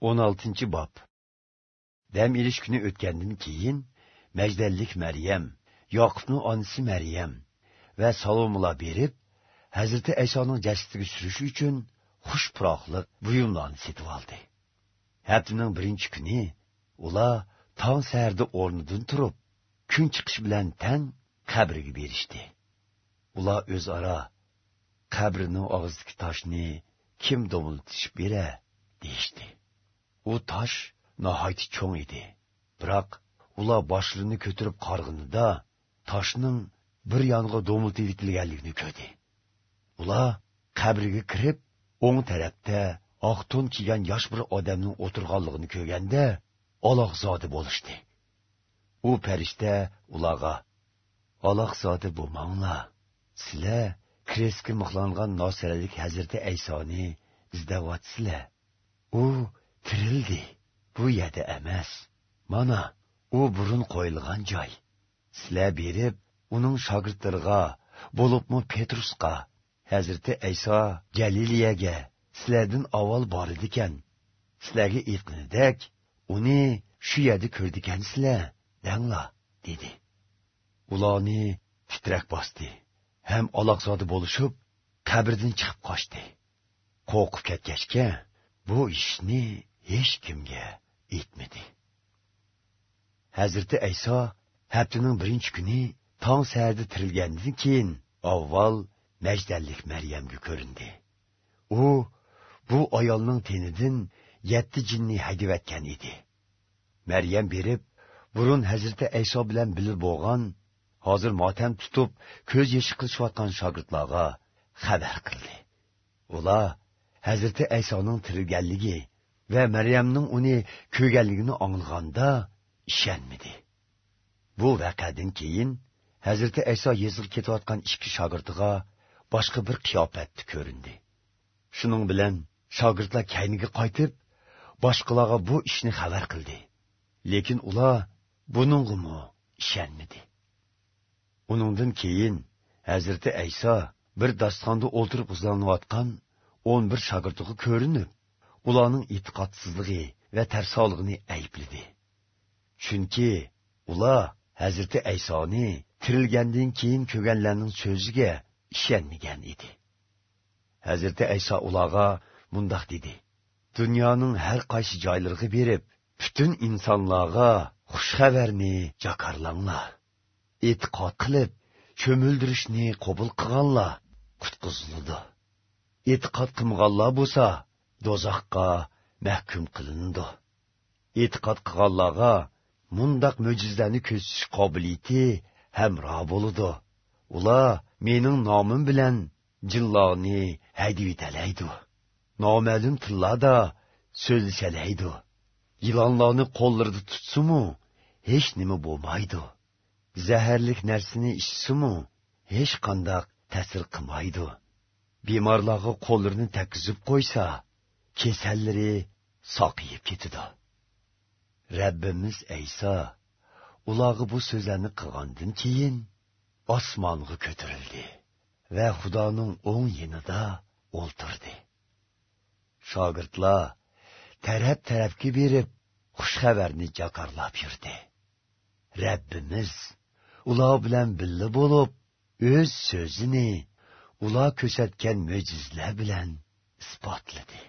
16 bob. Dam ilish kuni o'tgandan keyin majdallik maryam yoqubni onasi maryam va salomlar berib hazrati aysoning jasadiga surish uchun xush puroqliq buyumlarni setib oldi. Haftaning birinchi kuni ular tong sarda o'rnidan turib kun chiqish bilan tan qabriga berishdi. Ular o'zaro qabrining og'zidagi toshni kim do'miltishib bera deyishdi. U tosh nihoyat cho'ng edi. Biroq ular boshlarini ko'tarib qarg'inida toshning bir yonga do'miltitilganligini ko'rdi. Ular qabriga kirib o'ng tarafda oq to'n kiygan yosh bir odamning o'tirganligini ko'rganda aloqzodi bo'lishdi. U farishta ularga aloqzodi bo'lmanglar sizlar kresga mixlangan nosiralik hazrati aysoni izdayotsizlar. Tirildi bu yerda emas. Mana u burun qo'yilgan joy. Sizlar berib uning shogirdlariga bo'libmi petrusqa hazrati ayso jaliliyaga sizlardan avval bor edikan. Sizlarga aytganidek uni shu yerda ko'rdikansizlar danglar dedi. Ularni titrak bosdi ham oloqzodi bo'lishib qabrdan chiqib qochdi. Qo'rqib ketgachga bu ishni hech kimga aytmadi hazrati ayso haftaning birinchi kuni tong sarda tirilgandan keyin avval majdallik maryamga ko'rindi. U bu ayolning tenidan yetti jinni haydivatgan edi. Maryam berib burun hazrati ayso bilan bilib bo'lgan hozir motam tutib ko'z yeshi qilishayotgan shogirdlarga xabar qildi. Ular hazrati aysoning tirilganligi va maryamning uni ko'rganligini anılganda ishonmadi bu voqeadan keyin hazrati ayso yezib ketayotgan ikki shogirdiga boshqa bir qiyofatni ko'rindi. Shuning bilan shogirdlar kayniga qaytib boshqalarga bu ishni xabar qildi. Lekin ular buningmi ishonmadi. Uningdan keyin Hazreti ayso bir dastonda o'ltirib uzlanayotgan o'n bir shogirdiga ko'rinib ularning e'tiqodsizligi va tarsolig'ini aybladi. Chunki ular hazrati aysoni tirilgandan keyin ko'rganlarning so'ziga ishonmagan edi. Hazrati ayso ularga mundoq dedi. Dunyoning har qaysi joylariga berib butun insonlarga xushxabarni jakarlanglar e'tiqod qilib cho'mildirishni qabul qilganlar qutqiziladi e'tiqod qilmaganlar bo'lsa do'zaxqa mahkum qilindi. E'tiqod qilganlarga mundoq mo'jizani ko'rsatish qobiliyati hamro bo'ludi ular mening nomim bilan jillarni haydivitalaydi noma'lum tillarda so'zlashalaydi. Yilonlarni qo'llarida tutsimu hech nima bo'lmaydi. Zaharlik narsani ichsimu hech qandoq ta'sir qilmaydi. Bemorlarga qo'llarini takizib qo'ysa kasallari soqiyib ketidi rabbimiz ayso ularga bu so'zlarni qilgandan keyin osmonga ko'tarildi va xudoning o'ng yonida o'ltirdi shogirdlar taraf tarafga berib xushxabarni jakarlab yurdi rabbimiz ular bilan birga bo'lib o'z so'zini ular ko'rsatgan mo'jizlar bilan isbotladi